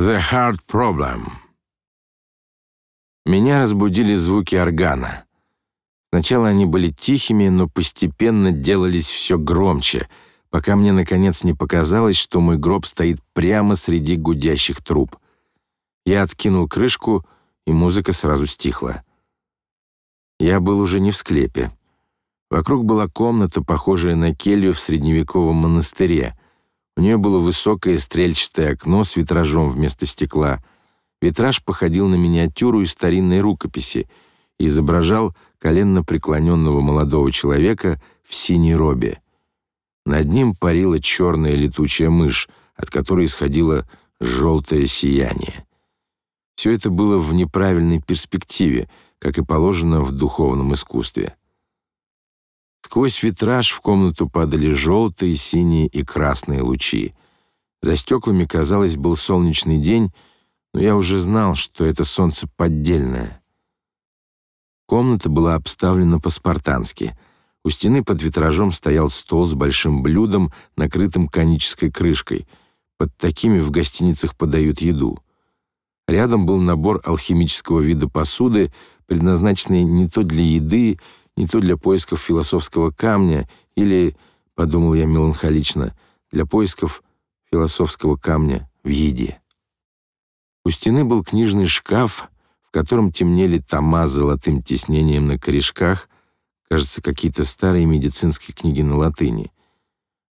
The Heart Problem. Меня разбудили звуки органа. Сначала они были тихими, но постепенно делались все громче, пока мне наконец не показалось, что мой гроб стоит прямо среди гудящих труб. Я откинул крышку, и музыка сразу стихла. Я был уже не в склепе. Вокруг была комната, похожая на келью в средневековом монастыре. У нее было высокое стрельчатое окно с витражом вместо стекла. Витраж походил на миниатюру из старинной рукописи и изображал коленно преклоненного молодого человека в синей робе. Над ним парила черная летучая мышь, от которой исходило желтое сияние. Все это было в неправильной перспективе, как и положено в духовном искусстве. Сквозь витраж в комнату падали желтые, синие и красные лучи. За стеклами, казалось, был солнечный день, но я уже знал, что это солнце поддельное. Комната была обставлена по-спартански. У стены под витражом стоял стол с большим блюдом, накрытым конической крышкой. Под такими в гостиницах подают еду. Рядом был набор алхимического вида посуды, предназначенный не то для еды, не то для поисков философского камня или, подумал я меланхолично, для поисков философского камня в еде. У стены был книжный шкаф, в котором темнели тома с золотым тиснением на корешках, кажется, какие-то старые медицинские книги на латыни.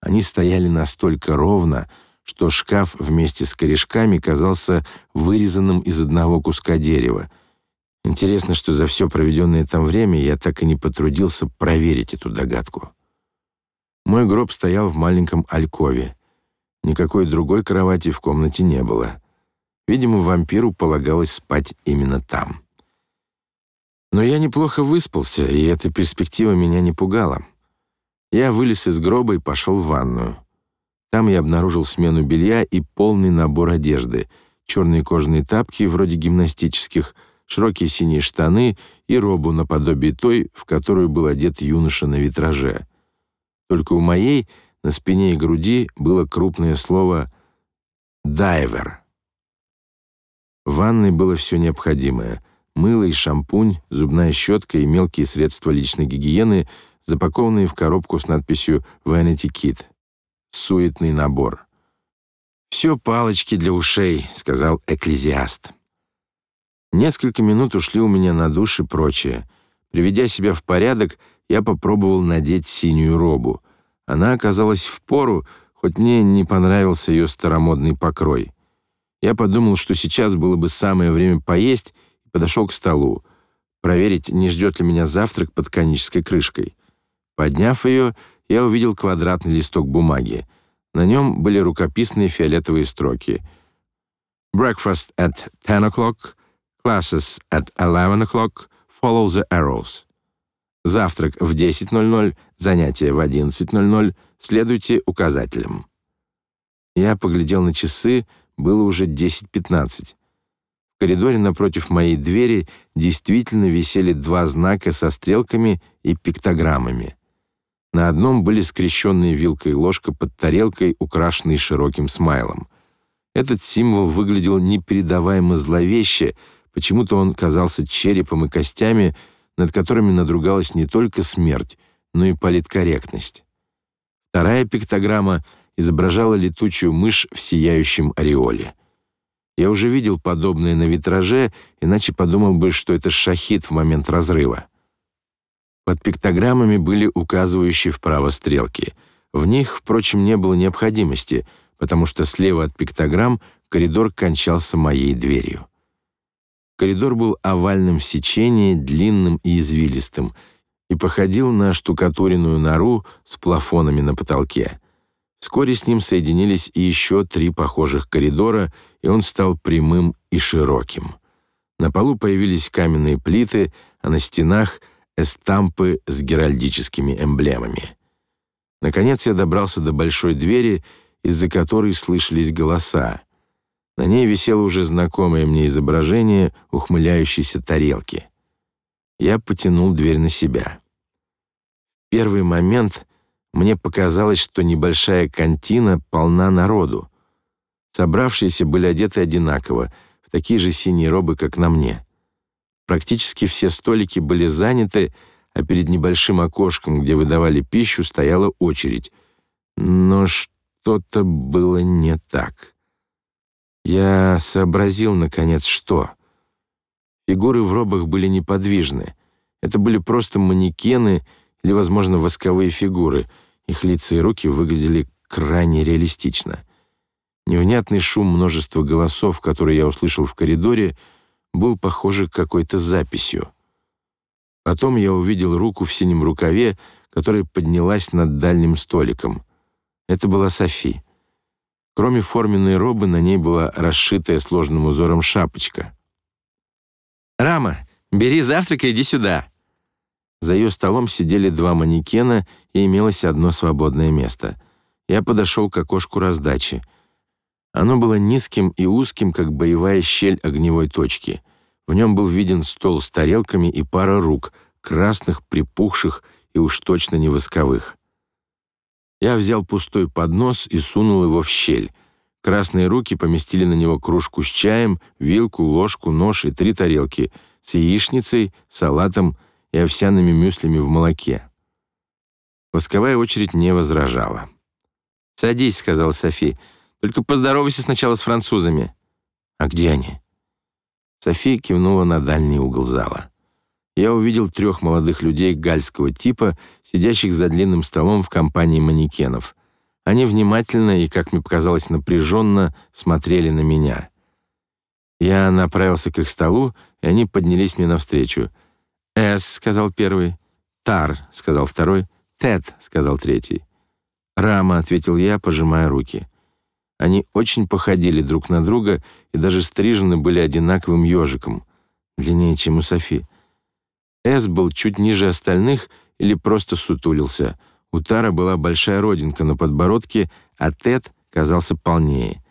Они стояли настолько ровно, что шкаф вместе с корешками казался вырезанным из одного куска дерева — Интересно, что за все проведенное там время я так и не потрудился проверить эту догадку. Мой гроб стоял в маленьком алькове. Никакой другой кровати в комнате не было. Видимо, вампиру полагалось спать именно там. Но я неплохо выспался, и эта перспектива меня не пугала. Я вылез из гроба и пошел в ванную. Там я обнаружил смену белья и полный набор одежды: черные кожаные тапки вроде гимнастических, широкие синие штаны и робу наподобие той, в которую был одет юноша на витраже. Только у моей на спине и груди было крупное слово «дайвер». В ванной было все необходимое — мыло и шампунь, зубная щетка и мелкие средства личной гигиены, запакованные в коробку с надписью «Vanity Kit» — суетный набор. «Все палочки для ушей», — сказал экклезиаст. Несколько минут ушли у меня на душ и прочее. Приведя себя в порядок, я попробовал надеть синюю робу. Она оказалась в пору, хоть мне не понравился ее старомодный покрой. Я подумал, что сейчас было бы самое время поесть, и подошел к столу, проверить, не ждет ли меня завтрак под конической крышкой. Подняв ее, я увидел квадратный листок бумаги. На нем были рукописные фиолетовые строки. «Breakfast at 10 o'clock», Classes at 11 o'clock. Follow the arrows. Завтрак в 10.00, занятия в 11.00. Следуйте указателям. Я поглядел на часы, было уже 10.15. В коридоре напротив моей двери действительно висели два знака со стрелками и пиктограммами. На одном были скрещенные вилка и ложка под тарелкой, украшенной широким смайлом. Этот символ выглядел непередаваемо зловеще, Почему-то он казался черепом и костями, над которыми надругалась не только смерть, но и политкорректность. Вторая пиктограмма изображала летучую мышь в сияющем ореоле. Я уже видел подобное на витраже, иначе подумал бы, что это шахид в момент разрыва. Под пиктограммами были указывающие вправо стрелки. В них, впрочем, не было необходимости, потому что слева от пиктограмм коридор кончался моей дверью. Коридор был овальным в сечении, длинным и извилистым, и походил на штукатуренную нору с плафонами на потолке. Вскоре с ним соединились и еще три похожих коридора, и он стал прямым и широким. На полу появились каменные плиты, а на стенах эстампы с геральдическими эмблемами. Наконец я добрался до большой двери, из-за которой слышались голоса. На ней висело уже знакомое мне изображение ухмыляющейся тарелки. Я потянул дверь на себя. В первый момент мне показалось, что небольшая кантина полна народу. Собравшиеся были одеты одинаково, в такие же синие робы, как на мне. Практически все столики были заняты, а перед небольшим окошком, где выдавали пищу, стояла очередь. Но что-то было не так. Я сообразил, наконец, что. Фигуры в робах были неподвижны. Это были просто манекены или, возможно, восковые фигуры. Их лица и руки выглядели крайне реалистично. Невнятный шум множества голосов, которые я услышал в коридоре, был похож какой-то записью. Потом я увидел руку в синем рукаве, которая поднялась над дальним столиком. Это была Софи. Кроме форменной робы, на ней была расшитая сложным узором шапочка. «Рама, бери завтрак и иди сюда!» За ее столом сидели два манекена, и имелось одно свободное место. Я подошел к окошку раздачи — оно было низким и узким, как боевая щель огневой точки. В нем был виден стол с тарелками и пара рук, красных, припухших и уж точно не восковых. Я взял пустой поднос и сунул его в щель. Красные руки поместили на него кружку с чаем, вилку, ложку, нож и три тарелки с яичницей, салатом и овсяными мюслями в молоке. Восковая очередь не возражала. «Садись», — сказала Софи, — только поздоровайся сначала с французами». «А где они?» София кивнула на дальний угол зала. Я увидел трех молодых людей гальского типа, сидящих за длинным столом в компании манекенов. Они внимательно и, как мне показалось, напряженно смотрели на меня. Я направился к их столу, и они поднялись мне навстречу. «С», — сказал первый. «Тар», — сказал второй. «Тет», — сказал третий. «Рама», — ответил я, пожимая руки. Они очень походили друг на друга и даже стрижены были одинаковым ежиком, длиннее, чем у Софи. Эс был чуть ниже остальных или просто сутулился. У Тара была большая родинка на подбородке, а Тед казался полнее.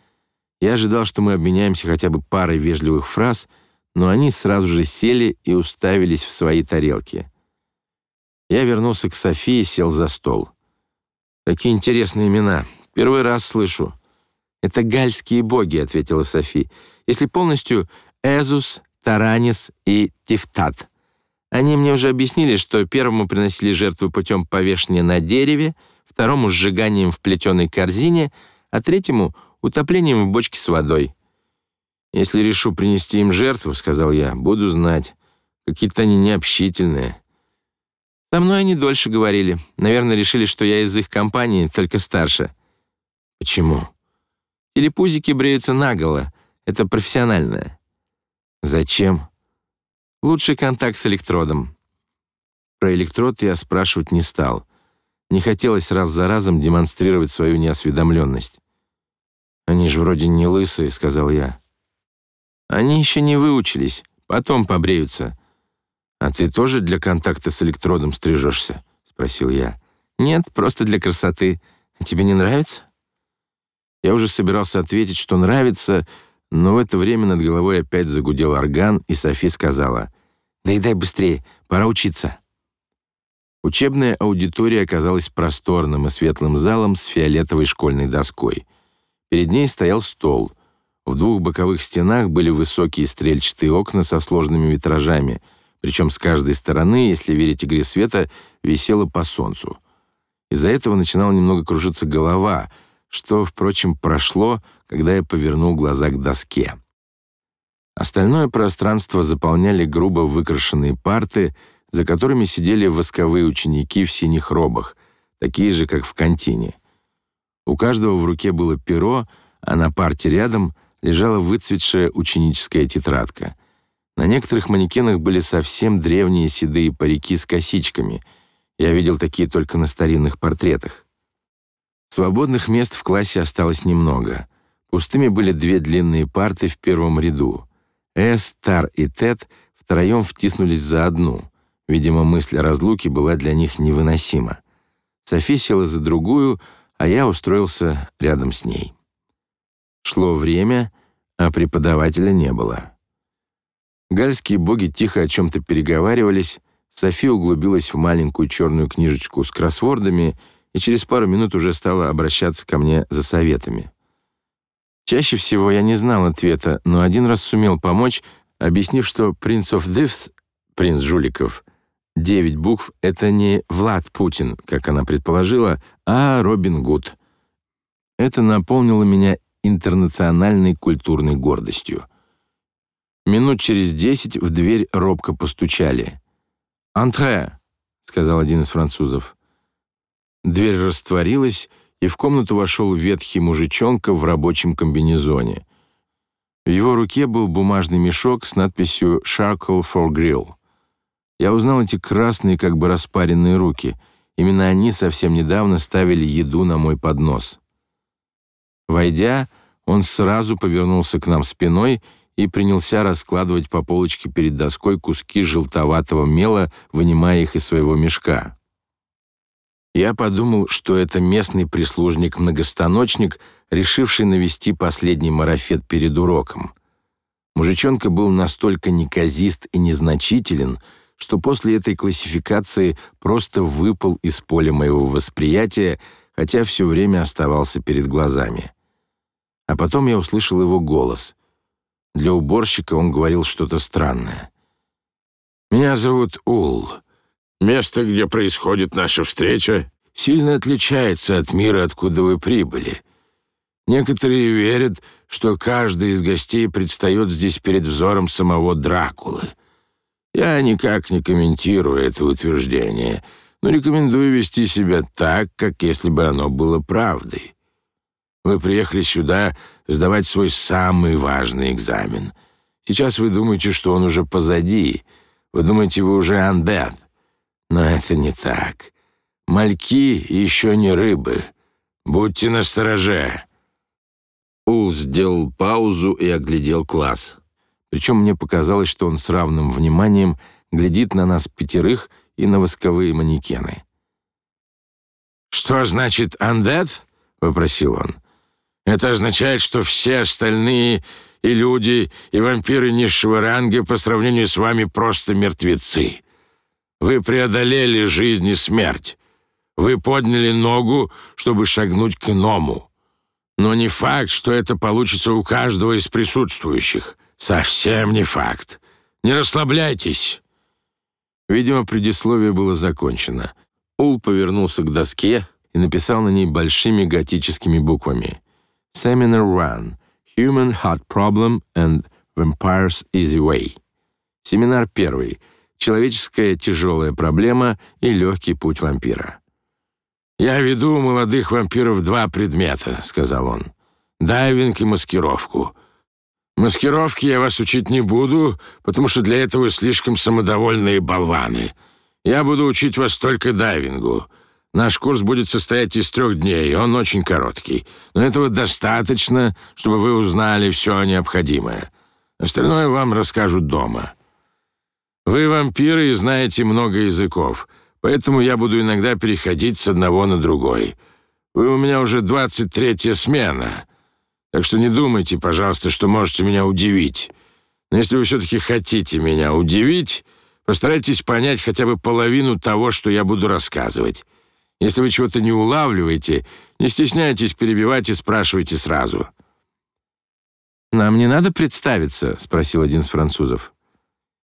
Я ожидал, что мы обменяемся хотя бы парой вежливых фраз, но они сразу же сели и уставились в свои тарелки. Я вернулся к Софии и сел за стол. Какие интересные имена. Первый раз слышу. «Это гальские боги», — ответила Софи. «Если полностью Эзус, Таранис и Тифтат. Они мне уже объяснили, что первому приносили жертву путем повешения на дереве, второму — сжиганием в плетеной корзине, а третьему — утоплением в бочке с водой. «Если решу принести им жертву, — сказал я, — буду знать. Какие-то они необщительные». Со мной они дольше говорили. Наверное, решили, что я из их компании, только старше. Почему? Телепузики бреются наголо. Это профессиональное. Зачем? Лучший контакт с электродом. Про электрод я спрашивать не стал. Не хотелось раз за разом демонстрировать свою неосведомленность. «Они же вроде не лысые», — сказал я. «Они еще не выучились, потом побреются». «А ты тоже для контакта с электродом стрижешься?» — спросил я. «Нет, просто для красоты. Тебе не нравится?» Я уже собирался ответить, что нравится, но в это время над головой опять загудел орган, и Софи сказала, «Доедай быстрее, пора учиться». Учебная аудитория оказалась просторным и светлым залом с фиолетовой школьной доской. Перед ней стоял стол. В двух боковых стенах были высокие стрельчатые окна со сложными витражами, причем с каждой стороны, если верить игре света, висело по солнцу. Из-за этого начинала немного кружиться голова — что, впрочем, прошло, когда я повернул глаза к доске. Остальное пространство заполняли грубо выкрашенные парты, за которыми сидели восковые ученики в синих робах, такие же, как в кантине. У каждого в руке было перо, а на парте рядом лежала выцветшая ученическая тетрадка. На некоторых манекенах были совсем древние седые парики с косичками. Я видел такие только на старинных портретах. Свободных мест в классе осталось немного. Пустыми были две длинные парты в первом ряду. Эс, Тар и Тед втроем втиснулись за одну. Видимо, мысль о разлуке была для них невыносима. Софи села за другую, а я устроился рядом с ней. Шло время, а преподавателя не было. Гальские боги тихо о чем-то переговаривались, Софи углубилась в маленькую черную книжечку с кроссвордами — и через пару минут уже стала обращаться ко мне за советами. Чаще всего я не знал ответа, но один раз сумел помочь, объяснив, что «Prince of Thieves» — «Принц жуликов» — девять букв — это не Влад Путин, как она предположила, а Робин Гуд. Это наполнило меня интернациональной культурной гордостью. Минут через десять в дверь робко постучали. «Антре», — сказал один из французов. Дверь растворилась, и в комнату вошел ветхий мужичонка в рабочем комбинезоне. В его руке был бумажный мешок с надписью «Charcoal for Grill». Я узнал эти красные, как бы распаренные руки. Именно они совсем недавно ставили еду на мой поднос. Войдя, он сразу повернулся к нам спиной и принялся раскладывать по полочке перед доской куски желтоватого мела, вынимая их из своего мешка. Я подумал, что это местный прислужник-многостаночник, решивший навести последний марафет перед уроком. Мужичонка был настолько неказист и незначителен, что после этой классификации просто выпал из поля моего восприятия, хотя все время оставался перед глазами. А потом я услышал его голос. Для уборщика он говорил что-то странное. «Меня зовут Ул. Место, где происходит наша встреча, сильно отличается от мира, откуда вы прибыли. Некоторые верят, что каждый из гостей предстает здесь перед взором самого Дракулы. Я никак не комментирую это утверждение, но рекомендую вести себя так, как если бы оно было правдой. Вы приехали сюда сдавать свой самый важный экзамен. Сейчас вы думаете, что он уже позади. Вы думаете, вы уже undead. Но это не так. Мальки еще не рыбы. Будьте настороже. Ул сделал паузу и оглядел класс. Причем мне показалось, что он с равным вниманием глядит на нас пятерых и на восковые манекены. «Что значит «undead»?» — вопросил он. «Это означает, что все остальные и люди, и вампиры низшего ранга по сравнению с вами просто мертвецы. Вы преодолели жизнь и смерть. Вы подняли ногу, чтобы шагнуть к иному. Но не факт, что это получится у каждого из присутствующих. Совсем не факт. Не расслабляйтесь. Видимо, предисловие было закончено. Ул повернулся к доске и написал на ней большими готическими буквами «Seminar One. Human Heart Problem and Vampire's Easy Way». Семинар первый — человеческая тяжелая проблема и легкий путь вампира. «Я веду у молодых вампиров два предмета», — сказал он. «Дайвинг и маскировку. Маскировки я вас учить не буду, потому что для этого слишком самодовольные болваны. Я буду учить вас только дайвингу. Наш курс будет состоять из трех дней, он очень короткий. Но этого достаточно, чтобы вы узнали все необходимое. Остальное вам расскажут дома». Вы вампиры и знаете много языков, поэтому я буду иногда переходить с одного на другой. Вы у меня уже двадцать третья смена, так что не думайте, пожалуйста, что можете меня удивить. Но если вы все-таки хотите меня удивить, постарайтесь понять хотя бы половину того, что я буду рассказывать. Если вы чего-то не улавливаете, не стесняйтесь перебивать и спрашивайте сразу». «Нам не надо представиться?» — спросил один из французов.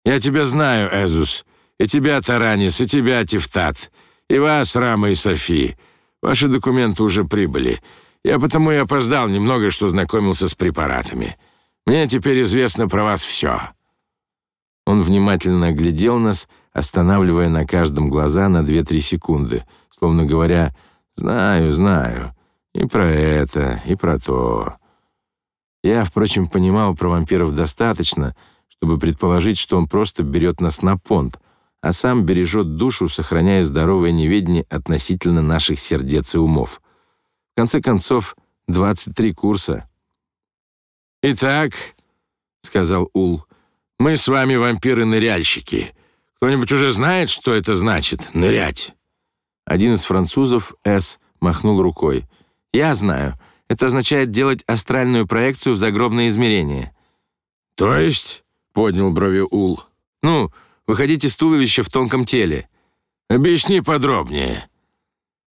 Я тебя знаю, Эзус, и тебя, Таранис, и тебя, Тифтат, и вас, Рама и Софи. Ваши документы уже прибыли. Я потому и опоздал немного, что знакомился с препаратами. Мне теперь известно про вас все». Он внимательно оглядел нас, останавливая на каждом глаза на 2-3 секунды, словно говоря «Знаю, знаю, и про это, и про то». Я, впрочем, понимал про вампиров достаточно — чтобы предположить, что он просто берет нас на понт, а сам бережет душу, сохраняя здоровое неведение относительно наших сердец и умов. В конце концов, 23 курса. «Итак», — сказал Ул, — «мы с вами вампиры-ныряльщики. Кто-нибудь уже знает, что это значит — нырять?» Один из французов, С, махнул рукой. «Я знаю. Это означает делать астральную проекцию в загробное измерение». «То есть?» — поднял брови Ул. «Ну, выходите из туловища в тонком теле». «Объясни подробнее».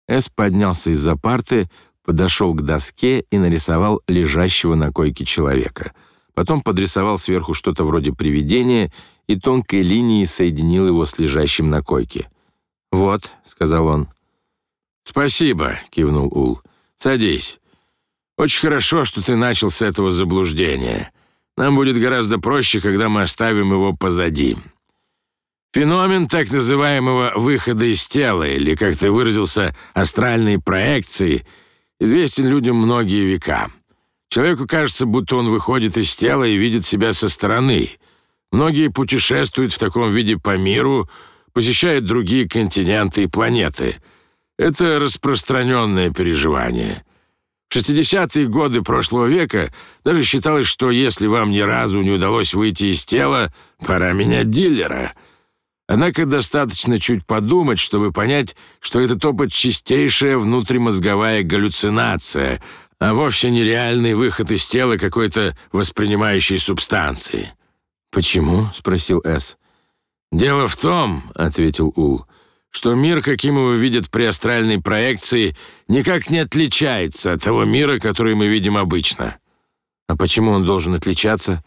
Эс поднялся из-за парты, подошел к доске и нарисовал лежащего на койке человека. Потом подрисовал сверху что-то вроде привидения и тонкой линией соединил его с лежащим на койке. «Вот», — сказал он. «Спасибо», — кивнул Ул. «Садись. Очень хорошо, что ты начал с этого заблуждения. Нам будет гораздо проще, когда мы оставим его позади. Феномен так называемого выхода из тела, или, как ты выразился, астральной проекции, известен людям многие века. Человеку кажется, будто он выходит из тела и видит себя со стороны. Многие путешествуют в таком виде по миру, посещают другие континенты и планеты. Это распространенное переживание. В 60-е годы прошлого века даже считалось, что если вам ни разу не удалось выйти из тела, пора менять дилера — Однако достаточно чуть подумать, чтобы понять, что этот опыт чистейшая внутримозговая галлюцинация, а вовсе не реальный выход из тела какой-то воспринимающей субстанции. «Почему?» — спросил С. «Дело в том», — ответил Ул, «что мир, каким его видят при астральной проекции, никак не отличается от того мира, который мы видим обычно». «А почему он должен отличаться?»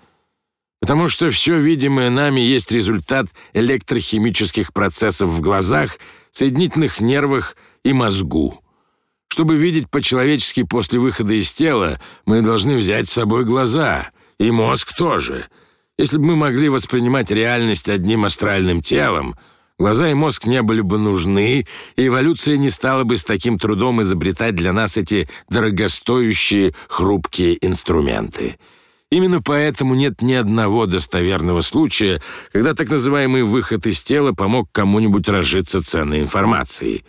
Потому что все видимое нами есть результат электрохимических процессов в глазах, соединительных нервах и мозгу. Чтобы видеть по-человечески после выхода из тела, мы должны взять с собой глаза, и мозг тоже. Если бы мы могли воспринимать реальность одним астральным телом, глаза и мозг не были бы нужны, и эволюция не стала бы с таким трудом изобретать для нас эти дорогостоящие хрупкие инструменты. Именно поэтому нет ни одного достоверного случая, когда так называемый выход из тела помог кому-нибудь разжиться ценной информацией.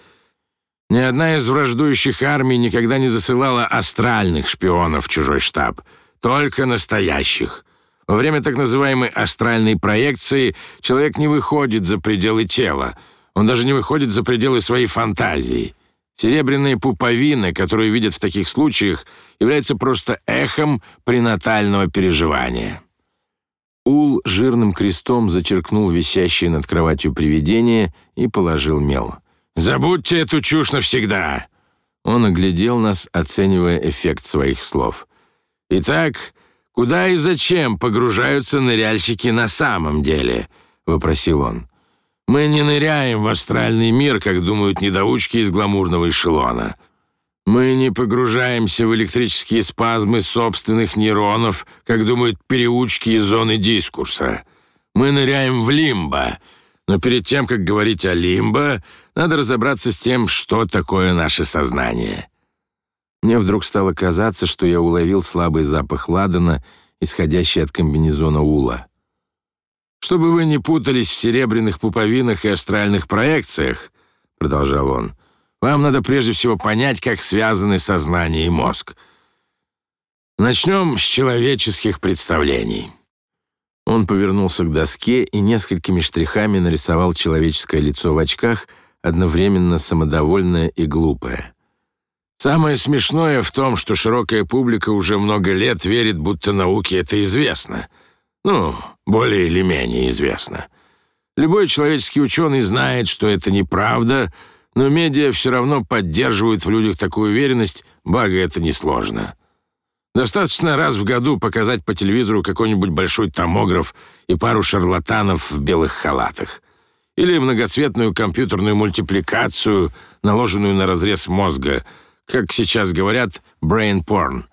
Ни одна из враждующих армий никогда не засылала астральных шпионов в чужой штаб, только настоящих. Во время так называемой астральной проекции человек не выходит за пределы тела, он даже не выходит за пределы своей фантазии. Серебряная пуповина, которую видят в таких случаях, является просто эхом пренатального переживания. Ул жирным крестом зачеркнул висящее над кроватью привидение и положил мел. «Забудьте эту чушь навсегда!» Он оглядел нас, оценивая эффект своих слов. «Итак, куда и зачем погружаются ныряльщики на самом деле?» — вопросил он. Мы не ныряем в астральный мир, как думают недоучки из гламурного эшелона. Мы не погружаемся в электрические спазмы собственных нейронов, как думают переучки из зоны дискурса. Мы ныряем в лимбо. Но перед тем, как говорить о лимбо, надо разобраться с тем, что такое наше сознание. Мне вдруг стало казаться, что я уловил слабый запах ладана, исходящий от комбинезона Ула. Чтобы вы не путались в серебряных пуповинах и астральных проекциях, продолжал он. Вам надо прежде всего понять, как связаны сознание и мозг. Начнем с человеческих представлений. Он повернулся к доске и несколькими штрихами нарисовал человеческое лицо в очках, одновременно самодовольное и глупое. Самое смешное в том, что широкая публика уже много лет верит, будто науке это известно — ну, более или менее известно. Любой человеческий ученый знает, что это неправда, но медиа все равно поддерживают в людях такую уверенность, благо это несложно. Достаточно раз в году показать по телевизору какой-нибудь большой томограф и пару шарлатанов в белых халатах. Или многоцветную компьютерную мультипликацию, наложенную на разрез мозга, как сейчас говорят, brain porn.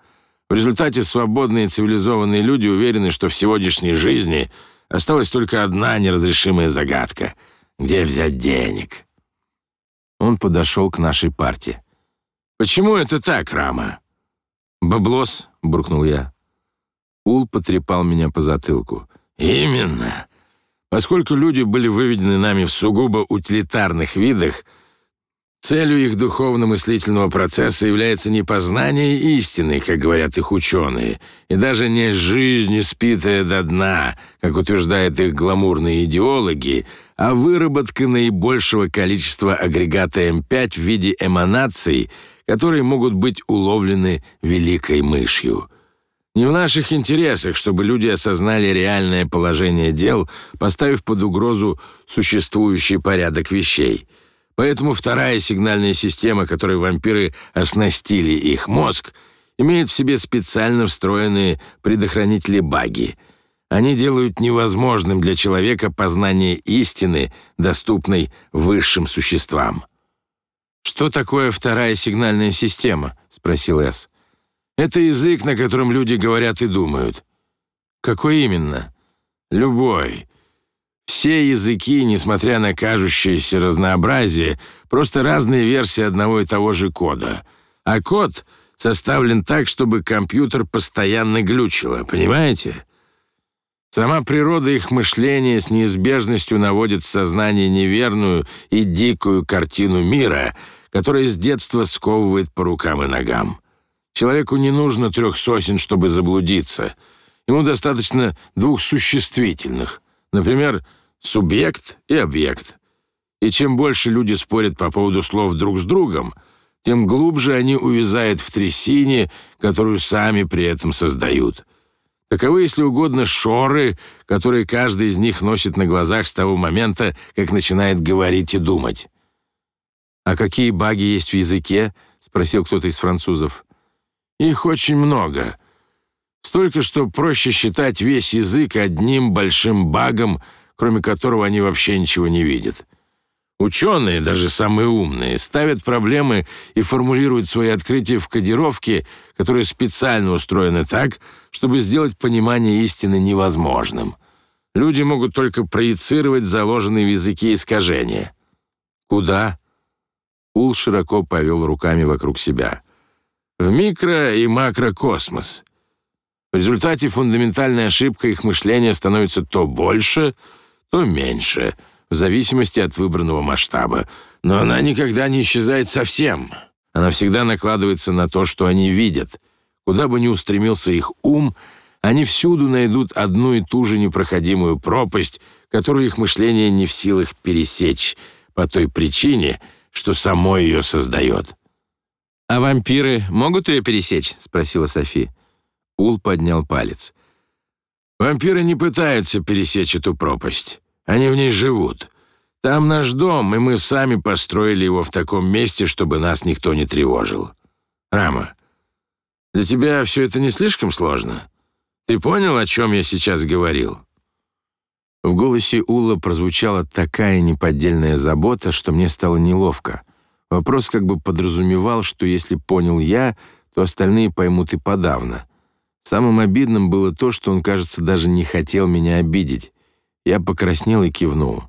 В результате свободные цивилизованные люди уверены, что в сегодняшней жизни осталась только одна неразрешимая загадка — где взять денег. Он подошел к нашей партии. «Почему это так, Рама?» «Баблос», — буркнул я. Ул потрепал меня по затылку. «Именно. Поскольку люди были выведены нами в сугубо утилитарных видах — Целью их духовно-мыслительного процесса является не познание истины, как говорят их ученые, и даже не жизнь, спитая до дна, как утверждают их гламурные идеологи, а выработка наибольшего количества агрегата М5 в виде эманаций, которые могут быть уловлены великой мышью. Не в наших интересах, чтобы люди осознали реальное положение дел, поставив под угрозу существующий порядок вещей – Поэтому вторая сигнальная система, которой вампиры оснастили их мозг, имеет в себе специально встроенные предохранители баги. Они делают невозможным для человека познание истины, доступной высшим существам. «Что такое вторая сигнальная система?» — спросил Эс. «Это язык, на котором люди говорят и думают». «Какой именно?» «Любой. Все языки, несмотря на кажущееся разнообразие, просто разные версии одного и того же кода. А код составлен так, чтобы компьютер постоянно глючило, понимаете? Сама природа их мышления с неизбежностью наводит в сознание неверную и дикую картину мира, которая с детства сковывает по рукам и ногам. Человеку не нужно трех сосен, чтобы заблудиться. Ему достаточно двух существительных. Например, субъект и объект. И чем больше люди спорят по поводу слов друг с другом, тем глубже они увязают в трясине, которую сами при этом создают. Таковы, если угодно, шоры, которые каждый из них носит на глазах с того момента, как начинает говорить и думать. «А какие баги есть в языке?» — спросил кто-то из французов. «Их очень много. Столько, что проще считать весь язык одним большим багом — кроме которого они вообще ничего не видят. Ученые, даже самые умные, ставят проблемы и формулируют свои открытия в кодировке, которые специально устроены так, чтобы сделать понимание истины невозможным. Люди могут только проецировать заложенные в языке искажения. Куда? Ул широко повел руками вокруг себя. В микро- и макрокосмос. В результате фундаментальная ошибка их мышления становится то больше, то меньше, в зависимости от выбранного масштаба. Но она никогда не исчезает совсем. Она всегда накладывается на то, что они видят. Куда бы ни устремился их ум, они всюду найдут одну и ту же непроходимую пропасть, которую их мышление не в силах пересечь, по той причине, что само ее создает. «А вампиры могут ее пересечь?» — спросила Софи. Ул поднял палец. Вампиры не пытаются пересечь эту пропасть. Они в ней живут. Там наш дом, и мы сами построили его в таком месте, чтобы нас никто не тревожил. Рама, для тебя все это не слишком сложно? Ты понял, о чем я сейчас говорил?» В голосе Ула прозвучала такая неподдельная забота, что мне стало неловко. Вопрос как бы подразумевал, что если понял я, то остальные поймут и подавно. Самым обидным было то, что он, кажется, даже не хотел меня обидеть. Я покраснел и кивнул.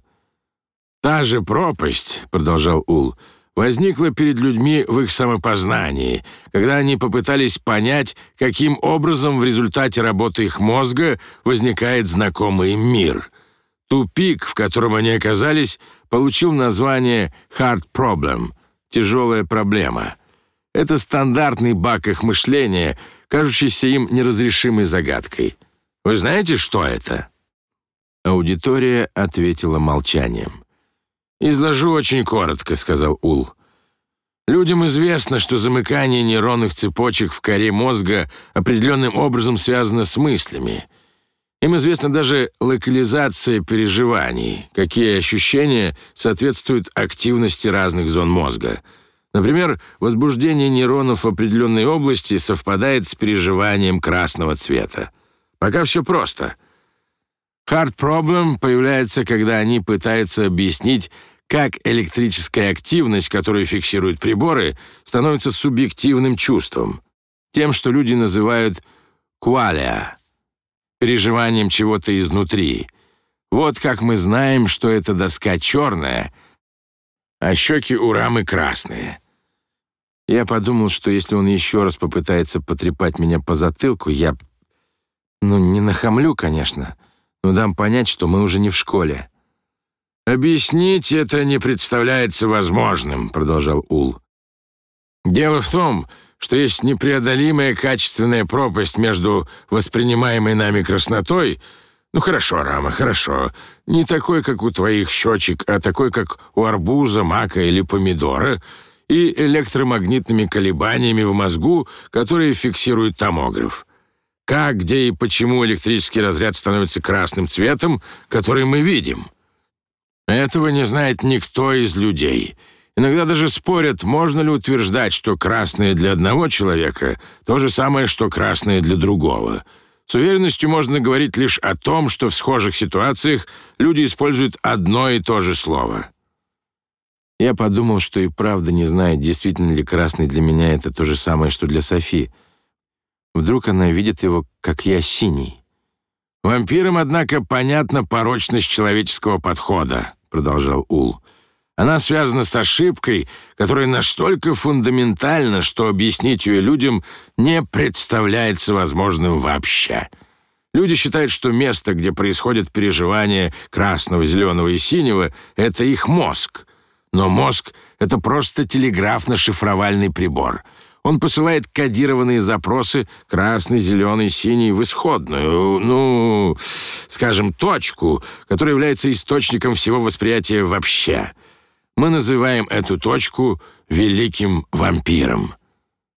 «Та же пропасть», — продолжал Ул, — «возникла перед людьми в их самопознании, когда они попытались понять, каким образом в результате работы их мозга возникает знакомый им мир. Тупик, в котором они оказались, получил название «hard problem» — «тяжелая проблема». Это стандартный баг их мышления — кажущейся им неразрешимой загадкой. Вы знаете, что это?» Аудитория ответила молчанием. «Изложу очень коротко», — сказал Ул. «Людям известно, что замыкание нейронных цепочек в коре мозга определенным образом связано с мыслями. Им известна даже локализация переживаний, какие ощущения соответствуют активности разных зон мозга — Например, возбуждение нейронов в определенной области совпадает с переживанием красного цвета. Пока все просто. Hard problem появляется, когда они пытаются объяснить, как электрическая активность, которую фиксируют приборы, становится субъективным чувством, тем, что люди называют qualia, переживанием чего-то изнутри. Вот как мы знаем, что эта доска черная — а щеки у рамы красные. Я подумал, что если он еще раз попытается потрепать меня по затылку, я... Ну, не нахамлю, конечно, но дам понять, что мы уже не в школе. «Объяснить это не представляется возможным», — продолжал Ул. «Дело в том, что есть непреодолимая качественная пропасть между воспринимаемой нами краснотой ну хорошо, Рама, хорошо. Не такой, как у твоих щечек, а такой, как у арбуза, мака или помидора, и электромагнитными колебаниями в мозгу, которые фиксирует томограф. Как, где и почему электрический разряд становится красным цветом, который мы видим? Этого не знает никто из людей. Иногда даже спорят, можно ли утверждать, что красное для одного человека то же самое, что красное для другого. С уверенностью можно говорить лишь о том, что в схожих ситуациях люди используют одно и то же слово. Я подумал, что и правда не знает, действительно ли красный для меня это то же самое, что для Софи. Вдруг она видит его, как я, синий. «Вампирам, однако, понятна порочность человеческого подхода», — продолжал Ул. Она связана с ошибкой, которая настолько фундаментальна, что объяснить ее людям не представляется возможным вообще. Люди считают, что место, где происходят переживания красного, зеленого и синего, это их мозг. Но мозг — это просто телеграфно-шифровальный прибор. Он посылает кодированные запросы красный, зеленый, синий в исходную, ну, скажем, точку, которая является источником всего восприятия вообще — мы называем эту точку великим вампиром.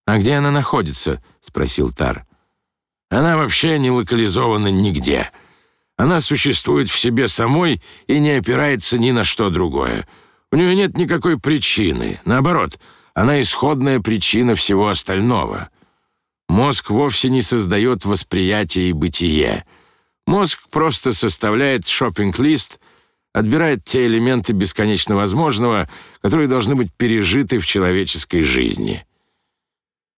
А где она находится? спросил Тар. Она вообще не локализована нигде. Она существует в себе самой и не опирается ни на что другое. У нее нет никакой причины. Наоборот, она исходная причина всего остального. Мозг вовсе не создает восприятие и бытие. Мозг просто составляет шопинг-лист — отбирает те элементы бесконечно возможного, которые должны быть пережиты в человеческой жизни.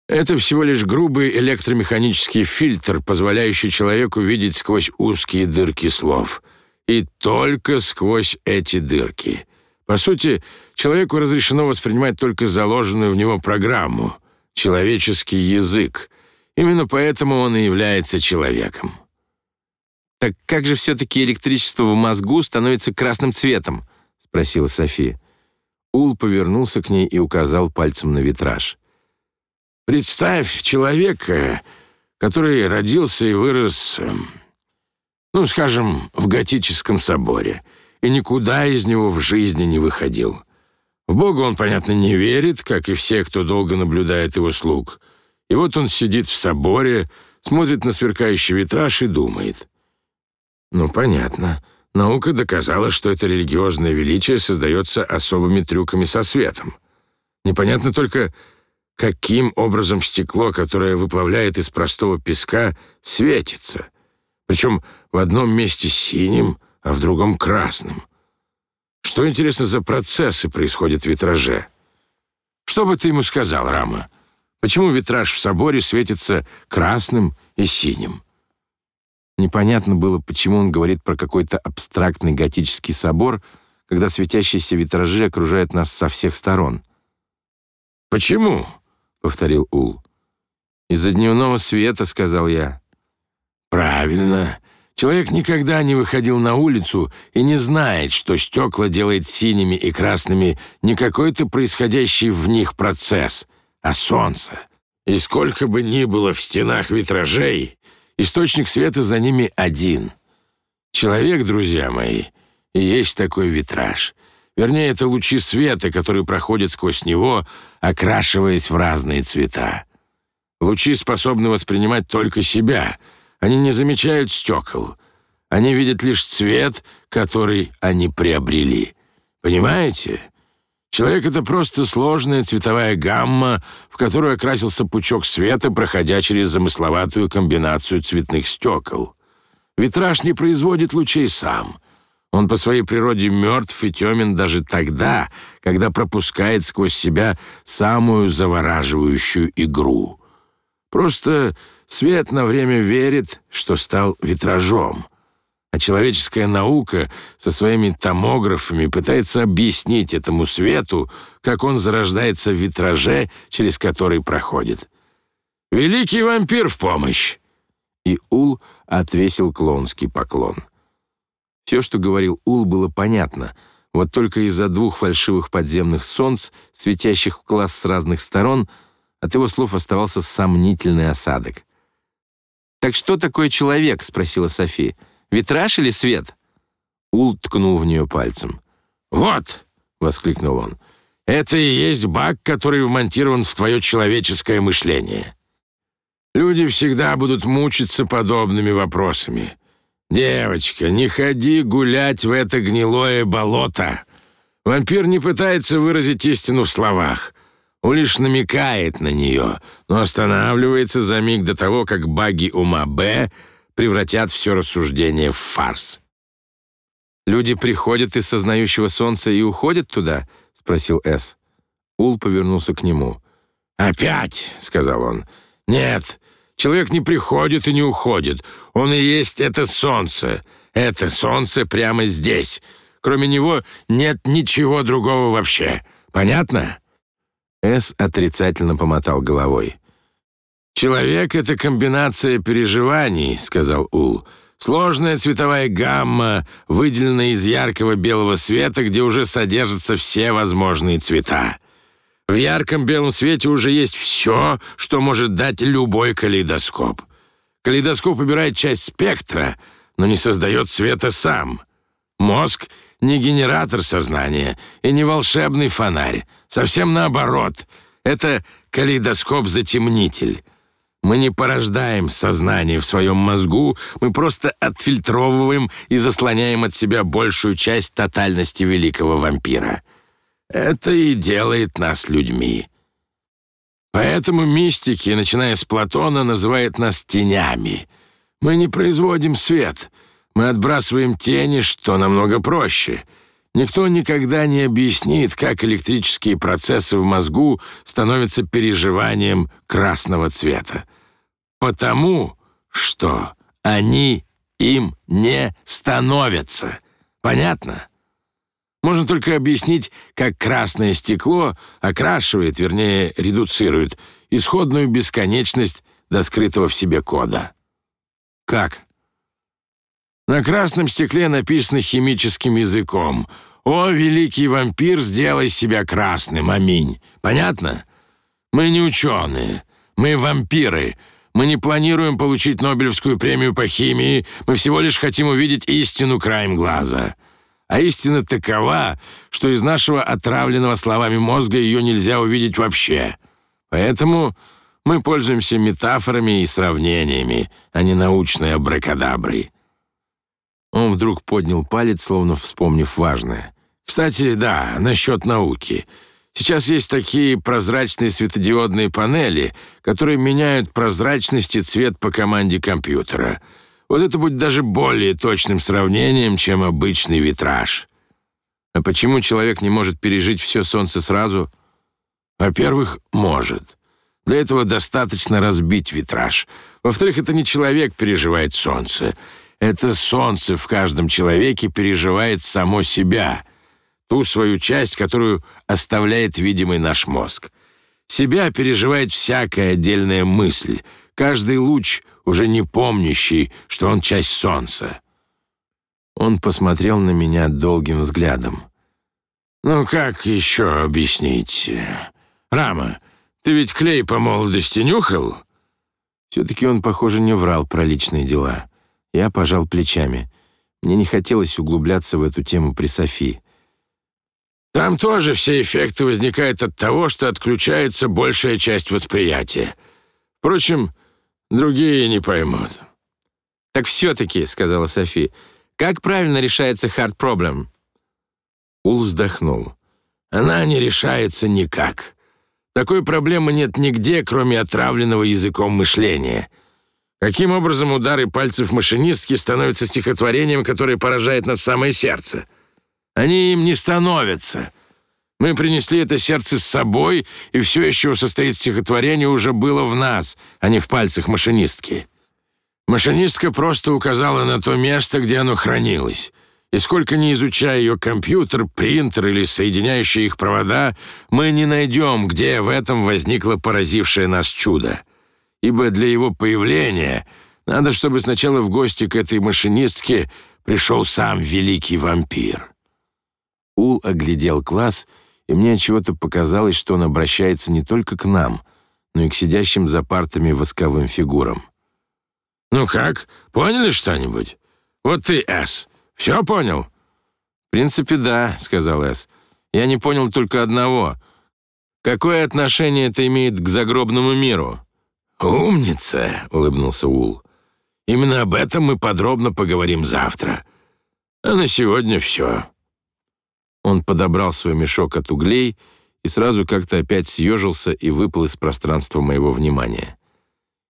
Это всего лишь грубый электромеханический фильтр, позволяющий человеку видеть сквозь узкие дырки слов. И только сквозь эти дырки. По сути, человеку разрешено воспринимать только заложенную в него программу — человеческий язык. Именно поэтому он и является человеком. «Так как же все-таки электричество в мозгу становится красным цветом?» — спросила София. Ул повернулся к ней и указал пальцем на витраж. «Представь человека, который родился и вырос, эм, ну, скажем, в готическом соборе, и никуда из него в жизни не выходил. В Бога он, понятно, не верит, как и все, кто долго наблюдает его слуг. И вот он сидит в соборе, смотрит на сверкающий витраж и думает — ну, понятно. Наука доказала, что это религиозное величие создается особыми трюками со светом. Непонятно только, каким образом стекло, которое выплавляет из простого песка, светится. Причем в одном месте синим, а в другом красным. Что, интересно, за процессы происходят в витраже? Что бы ты ему сказал, Рама? Почему витраж в соборе светится красным и синим? Непонятно было, почему он говорит про какой-то абстрактный готический собор, когда светящиеся витражи окружают нас со всех сторон. «Почему?» — повторил Ул. «Из-за дневного света», — сказал я. «Правильно. Человек никогда не выходил на улицу и не знает, что стекла делает синими и красными не какой-то происходящий в них процесс, а солнце. И сколько бы ни было в стенах витражей, Источник света за ними один. Человек, друзья мои, и есть такой витраж. Вернее, это лучи света, которые проходят сквозь него, окрашиваясь в разные цвета. Лучи способны воспринимать только себя. Они не замечают стекол. Они видят лишь цвет, который они приобрели. Понимаете? Человек — это просто сложная цветовая гамма, в которую окрасился пучок света, проходя через замысловатую комбинацию цветных стекол. Витраж не производит лучей сам. Он по своей природе мертв и темен даже тогда, когда пропускает сквозь себя самую завораживающую игру. Просто свет на время верит, что стал витражом — а человеческая наука со своими томографами пытается объяснить этому свету, как он зарождается в витраже, через который проходит. «Великий вампир в помощь!» И Ул отвесил клоунский поклон. Все, что говорил Ул, было понятно, вот только из-за двух фальшивых подземных солнц, светящих в класс с разных сторон, от его слов оставался сомнительный осадок. «Так что такое человек?» — спросила София. Витраж или свет?» Ул ткнул в нее пальцем. «Вот!» — воскликнул он. «Это и есть баг, который вмонтирован в твое человеческое мышление. Люди всегда будут мучиться подобными вопросами. Девочка, не ходи гулять в это гнилое болото. Вампир не пытается выразить истину в словах. Он лишь намекает на нее, но останавливается за миг до того, как баги ума Б превратят все рассуждение в фарс. «Люди приходят из сознающего солнца и уходят туда?» — спросил С. Ул повернулся к нему. «Опять!» — сказал он. «Нет, человек не приходит и не уходит. Он и есть это солнце. Это солнце прямо здесь. Кроме него нет ничего другого вообще. Понятно?» С отрицательно помотал головой. «Человек — это комбинация переживаний», — сказал Ул. «Сложная цветовая гамма, выделенная из яркого белого света, где уже содержатся все возможные цвета. В ярком белом свете уже есть все, что может дать любой калейдоскоп. Калейдоскоп убирает часть спектра, но не создает света сам. Мозг — не генератор сознания и не волшебный фонарь. Совсем наоборот. Это калейдоскоп-затемнитель. Мы не порождаем сознание в своем мозгу, мы просто отфильтровываем и заслоняем от себя большую часть тотальности великого вампира. Это и делает нас людьми. Поэтому мистики, начиная с Платона, называют нас тенями. Мы не производим свет, мы отбрасываем тени, что намного проще. Никто никогда не объяснит, как электрические процессы в мозгу становятся переживанием красного цвета. Потому что они им не становятся. Понятно? Можно только объяснить, как красное стекло окрашивает, вернее, редуцирует исходную бесконечность до скрытого в себе кода. Как? На красном стекле написано химическим языком «О, великий вампир, сделай себя красным, аминь». Понятно? Мы не ученые, мы вампиры. Мы не планируем получить Нобелевскую премию по химии, мы всего лишь хотим увидеть истину краем глаза. А истина такова, что из нашего отравленного словами мозга ее нельзя увидеть вообще. Поэтому мы пользуемся метафорами и сравнениями, а не научной абракадаброй. Он вдруг поднял палец, словно вспомнив важное. «Кстати, да, насчет науки. Сейчас есть такие прозрачные светодиодные панели, которые меняют прозрачность и цвет по команде компьютера. Вот это будет даже более точным сравнением, чем обычный витраж. А почему человек не может пережить все солнце сразу? Во-первых, может. Для этого достаточно разбить витраж. Во-вторых, это не человек переживает солнце. Это солнце в каждом человеке переживает само себя, ту свою часть, которую оставляет видимый наш мозг. Себя переживает всякая отдельная мысль, каждый луч — уже не помнящий, что он часть солнца. Он посмотрел на меня долгим взглядом. «Ну как еще объяснить? Рама, ты ведь клей по молодости нюхал?» Все-таки он, похоже, не врал про личные дела. Я пожал плечами. Мне не хотелось углубляться в эту тему при Софии. «Там тоже все эффекты возникают от того, что отключается большая часть восприятия. Впрочем, Другие не поймут». «Так все-таки», — сказала Софи, — «как правильно решается hard problem?» Ул вздохнул. «Она не решается никак. Такой проблемы нет нигде, кроме отравленного языком мышления. Каким образом удары пальцев машинистки становятся стихотворением, которое поражает нас в самое сердце? Они им не становятся». Мы принесли это сердце с собой, и все, чего состоит стихотворение, уже было в нас, а не в пальцах машинистки. Машинистка просто указала на то место, где оно хранилось. И сколько ни изучая ее компьютер, принтер или соединяющие их провода, мы не найдем, где в этом возникло поразившее нас чудо. Ибо для его появления надо, чтобы сначала в гости к этой машинистке пришел сам великий вампир. Ул оглядел класс — и мне чего-то показалось, что он обращается не только к нам, но и к сидящим за партами восковым фигурам. «Ну как, поняли что-нибудь? Вот ты, С, все понял?» «В принципе, да», — сказал С. «Я не понял только одного. Какое отношение это имеет к загробному миру?» «Умница», — улыбнулся Ул. «Именно об этом мы подробно поговорим завтра. А на сегодня все». Он подобрал свой мешок от углей и сразу как-то опять съежился и выпал из пространства моего внимания.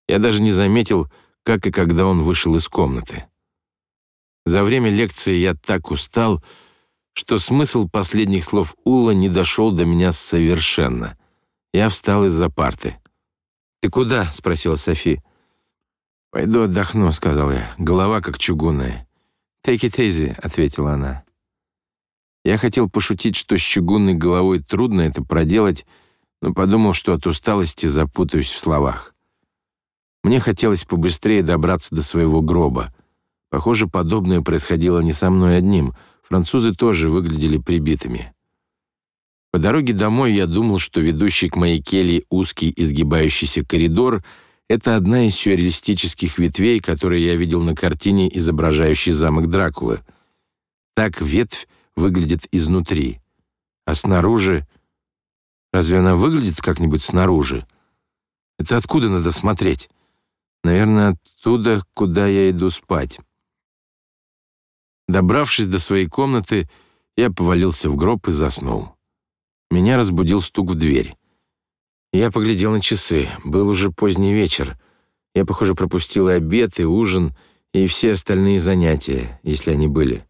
Я даже не заметил, как и когда он вышел из комнаты. За время лекции я так устал, что смысл последних слов Улла не дошел до меня совершенно. Я встал из-за парты. «Ты куда?» — спросила Софи. «Пойду отдохну», — сказал я. «Голова как чугунная». «Take it easy», — ответила она. Я хотел пошутить, что с чугунной головой трудно это проделать, но подумал, что от усталости запутаюсь в словах. Мне хотелось побыстрее добраться до своего гроба. Похоже, подобное происходило не со мной одним. Французы тоже выглядели прибитыми. По дороге домой я думал, что ведущий к моей келье узкий изгибающийся коридор — это одна из сюрреалистических ветвей, которые я видел на картине, изображающей замок Дракулы. Так ветвь выглядит изнутри. А снаружи... Разве она выглядит как-нибудь снаружи? Это откуда надо смотреть? Наверное, оттуда, куда я иду спать. Добравшись до своей комнаты, я повалился в гроб и заснул. Меня разбудил стук в дверь. Я поглядел на часы. Был уже поздний вечер. Я, похоже, пропустил и обед, и ужин, и все остальные занятия, если они были.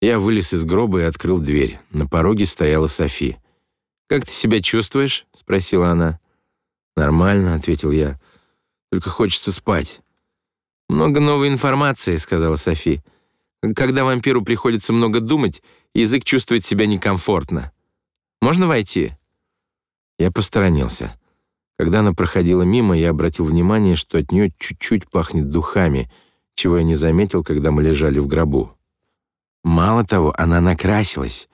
Я вылез из гроба и открыл дверь. На пороге стояла Софи. «Как ты себя чувствуешь?» — спросила она. «Нормально», — ответил я. «Только хочется спать». «Много новой информации», — сказала Софи. Когда вампиру приходится много думать, язык чувствует себя некомфортно. Можно войти?» Я посторонился. Когда она проходила мимо, я обратил внимание, что от нее чуть-чуть пахнет духами, чего я не заметил, когда мы лежали в гробу. Мало того, она накрасилась.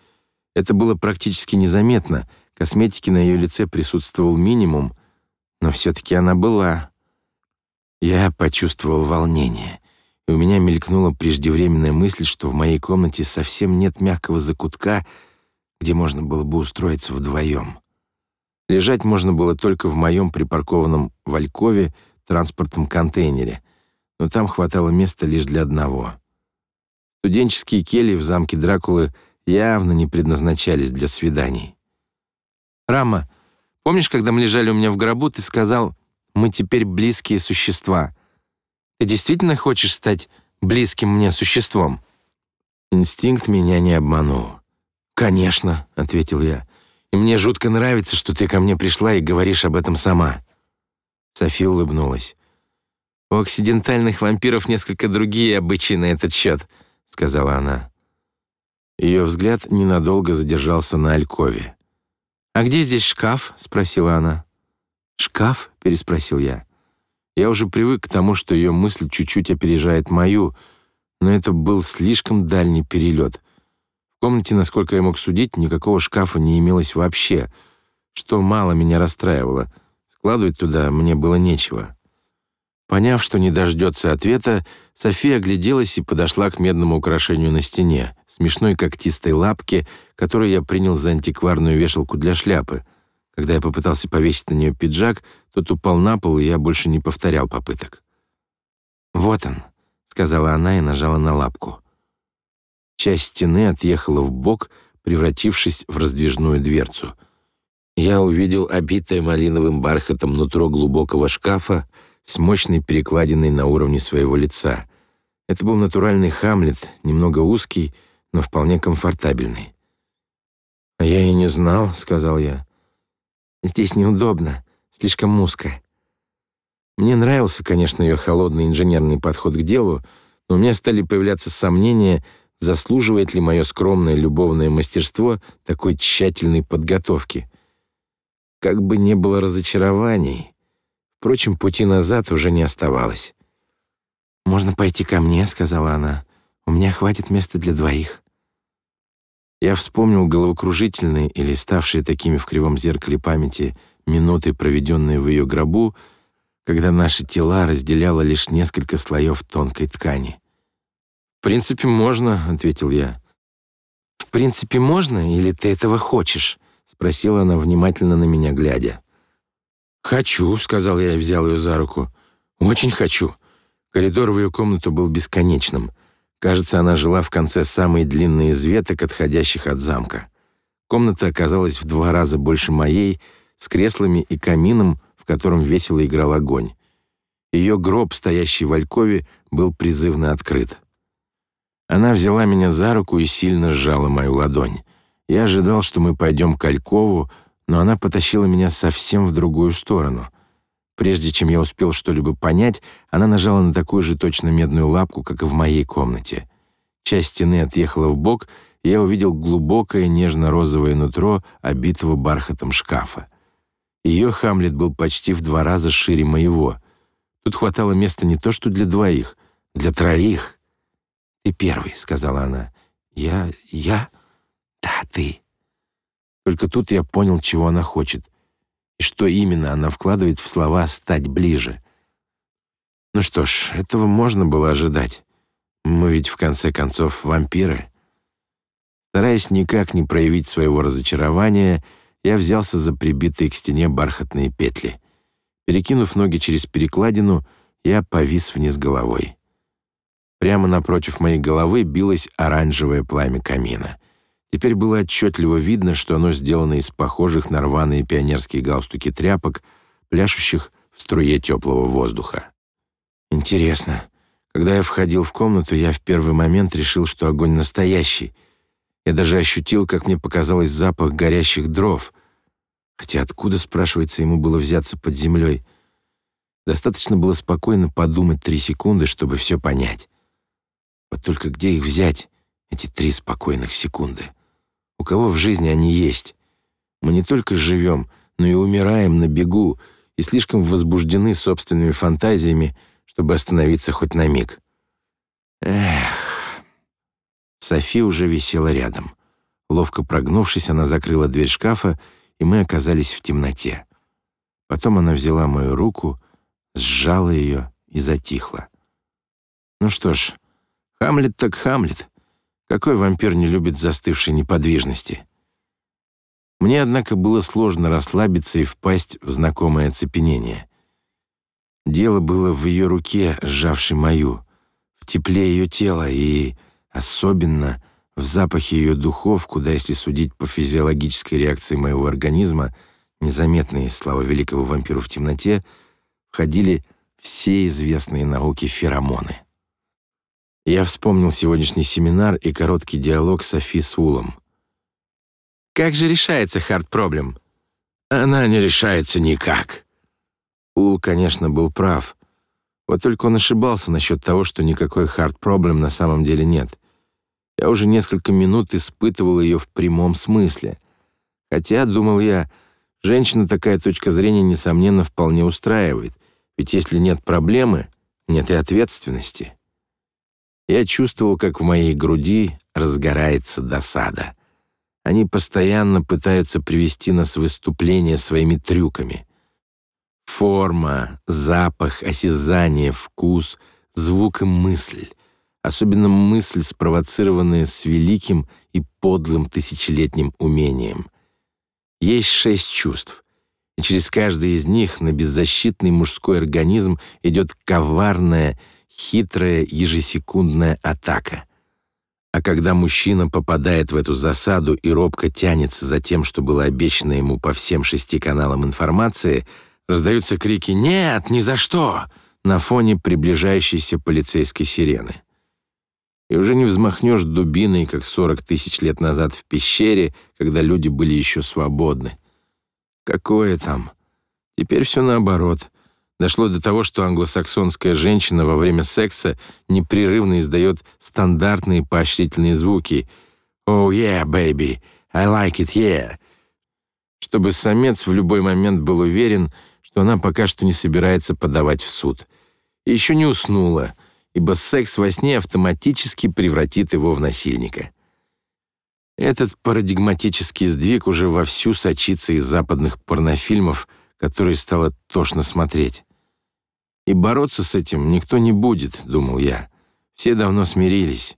Это было практически незаметно. Косметики на ее лице присутствовал минимум, но все-таки она была. Я почувствовал волнение и у меня мелькнула преждевременная мысль, что в моей комнате совсем нет мягкого закутка, где можно было бы устроиться вдвоем. Лежать можно было только в моем припаркованном в Алькове транспортном контейнере, но там хватало места лишь для одного. Студенческие кельи в замке Дракулы явно не предназначались для свиданий. «Рама, помнишь, когда мы лежали у меня в гробу, ты сказал, мы теперь близкие существа?» Ты действительно хочешь стать близким мне существом?» Инстинкт меня не обманул. «Конечно», — ответил я. «И мне жутко нравится, что ты ко мне пришла и говоришь об этом сама». София улыбнулась. «У оксидентальных вампиров несколько другие обычаи на этот счет», — сказала она. Ее взгляд ненадолго задержался на Алькове. «А где здесь шкаф?» — спросила она. «Шкаф?» — переспросил я. Я уже привык к тому, что ее мысль чуть-чуть опережает мою, но это был слишком дальний перелет. В комнате, насколько я мог судить, никакого шкафа не имелось вообще, что мало меня расстраивало. Складывать туда мне было нечего. Поняв, что не дождется ответа, София огляделась и подошла к медному украшению на стене, смешной когтистой лапке, которую я принял за антикварную вешалку для шляпы. Когда я попытался повесить на нее пиджак, тот упал на пол, и я больше не повторял попыток. «Вот он», — сказала она и нажала на лапку. Часть стены отъехала в бок, превратившись в раздвижную дверцу. Я увидел обитое малиновым бархатом нутро глубокого шкафа с мощной перекладиной на уровне своего лица. Это был натуральный Хамлет, немного узкий, но вполне комфортабельный. «А я и не знал», — сказал я. Здесь неудобно, слишком узко. Мне нравился, конечно, ее холодный инженерный подход к делу, но у меня стали появляться сомнения, заслуживает ли мое скромное любовное мастерство такой тщательной подготовки. Как бы не было разочарований, впрочем, пути назад уже не оставалось. «Можно пойти ко мне», — сказала она. «У меня хватит места для двоих». Я вспомнил головокружительные или ставшие такими в кривом зеркале памяти минуты, проведенные в ее гробу, когда наши тела разделяло лишь несколько слоев тонкой ткани. «В принципе, можно», — ответил я. «В принципе, можно, или ты этого хочешь?» — спросила она, внимательно на меня глядя. «Хочу», — сказал я и взял ее за руку. «Очень хочу». Коридор в ее комнату был бесконечным. Кажется, она жила в конце самой длинной из веток, отходящих от замка. Комната оказалась в два раза больше моей, с креслами и камином, в котором весело играл огонь. Ее гроб, стоящий в алькове, был призывно открыт. Она взяла меня за руку и сильно сжала мою ладонь. Я ожидал, что мы пойдем к Алькову, но она потащила меня совсем в другую сторону. Прежде чем я успел что-либо понять, она нажала на такую же точно медную лапку, как и в моей комнате. Часть стены отъехала в бок, и я увидел глубокое нежно-розовое нутро, обитого бархатом шкафа. Ее Хамлет был почти в два раза шире моего. Тут хватало места не то что для двоих, для троих. «Ты первый», — сказала она. «Я... я...» «Да, ты». Только тут я понял, чего она хочет, и что именно она вкладывает в слова «стать ближе». Ну что ж, этого можно было ожидать. Мы ведь, в конце концов, вампиры. Стараясь никак не проявить своего разочарования, я взялся за прибитые к стене бархатные петли. Перекинув ноги через перекладину, я повис вниз головой. Прямо напротив моей головы билось оранжевое пламя камина. Теперь было отчетливо видно, что оно сделано из похожих на рваные пионерские галстуки тряпок, пляшущих в струе теплого воздуха. Интересно. Когда я входил в комнату, я в первый момент решил, что огонь настоящий. Я даже ощутил, как мне показалось, запах горящих дров. Хотя откуда, спрашивается, ему было взяться под землей? Достаточно было спокойно подумать три секунды, чтобы все понять. Вот только где их взять, эти три спокойных секунды? У кого в жизни они есть? Мы не только живем, но и умираем на бегу и слишком возбуждены собственными фантазиями, чтобы остановиться хоть на миг. Эх. Софи уже висела рядом. Ловко прогнувшись, она закрыла дверь шкафа, и мы оказались в темноте. Потом она взяла мою руку, сжала ее и затихла. Ну что ж, Хамлет так Хамлет. Какой вампир не любит застывшей неподвижности? Мне, однако, было сложно расслабиться и впасть в знакомое оцепенение. Дело было в ее руке, сжавшей мою, в тепле ее тела и, особенно, в запахе ее духов, куда, если судить по физиологической реакции моего организма, незаметные, слава великого вампиру в темноте, входили все известные науке феромоны. Я вспомнил сегодняшний семинар и короткий диалог Софи с Улом. «Как же решается хард-проблем?» «Она не решается никак». Ул, конечно, был прав. Вот только он ошибался насчет того, что никакой хард-проблем на самом деле нет. Я уже несколько минут испытывал ее в прямом смысле. Хотя, думал я, женщина такая точка зрения, несомненно, вполне устраивает. Ведь если нет проблемы, нет и ответственности. Я чувствовал, как в моей груди разгорается досада. Они постоянно пытаются привести нас в выступление своими трюками. Форма, запах, осязание, вкус, звук и мысль. Особенно мысль, спровоцированная с великим и подлым тысячелетним умением. Есть шесть чувств, и через каждое из них на беззащитный мужской организм идет коварная хитрая ежесекундная атака. А когда мужчина попадает в эту засаду и робко тянется за тем, что было обещано ему по всем шести каналам информации, раздаются крики «Нет, ни за что!» на фоне приближающейся полицейской сирены. И уже не взмахнешь дубиной, как сорок тысяч лет назад в пещере, когда люди были еще свободны. Какое там? Теперь все наоборот. Дошло до того, что англосаксонская женщина во время секса непрерывно издает стандартные поощрительные звуки «Oh yeah, baby, I like it, yeah», чтобы самец в любой момент был уверен, что она пока что не собирается подавать в суд. И еще не уснула, ибо секс во сне автоматически превратит его в насильника. Этот парадигматический сдвиг уже вовсю сочится из западных порнофильмов, которые стало тошно смотреть. И бороться с этим никто не будет, думал я. Все давно смирились.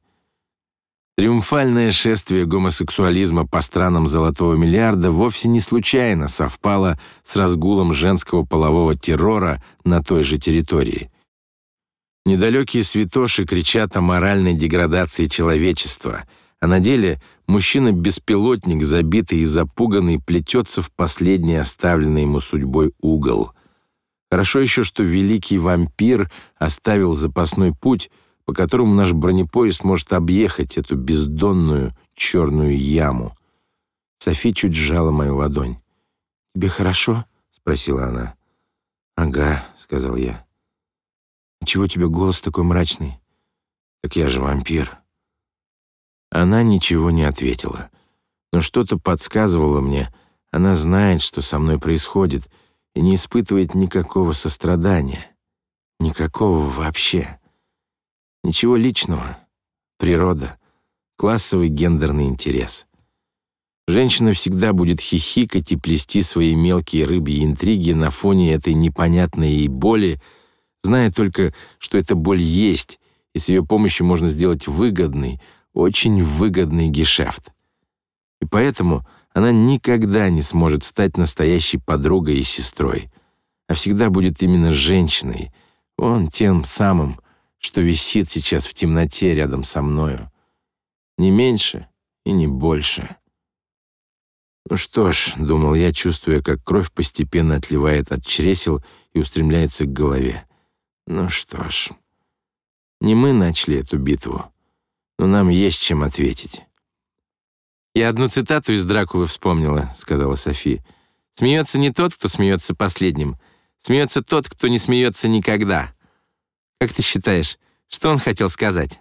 Триумфальное шествие гомосексуализма по странам золотого миллиарда вовсе не случайно совпало с разгулом женского полового террора на той же территории. Недалекие святоши кричат о моральной деградации человечества, а на деле мужчина-беспилотник, забитый и запуганный, плетется в последний оставленный ему судьбой угол. Хорошо еще, что великий вампир оставил запасной путь, по которому наш бронепоезд может объехать эту бездонную черную яму. Софи чуть сжала мою ладонь. «Тебе хорошо?» — спросила она. «Ага», — сказал я. Чего тебе голос такой мрачный? Так я же вампир. Она ничего не ответила, но что-то подсказывало мне. Она знает, что со мной происходит, и не испытывает никакого сострадания. Никакого вообще. Ничего личного. Природа. Классовый гендерный интерес. Женщина всегда будет хихикать и плести свои мелкие рыбьи интриги на фоне этой непонятной ей боли, зная только, что эта боль есть, и с ее помощью можно сделать выгодный, очень выгодный гешефт. И поэтому она никогда не сможет стать настоящей подругой и сестрой, а всегда будет именно женщиной, он тем самым, что висит сейчас в темноте рядом со мною. Не меньше и не больше. Ну что ж, думал я, чувствуя, как кровь постепенно отливает от чресел и устремляется к голове. Ну что ж, не мы начали эту битву, но нам есть чем ответить. «Я одну цитату из Дракулы вспомнила», — сказала Софи. «Смеется не тот, кто смеется последним. Смеется тот, кто не смеется никогда». Как ты считаешь, что он хотел сказать?»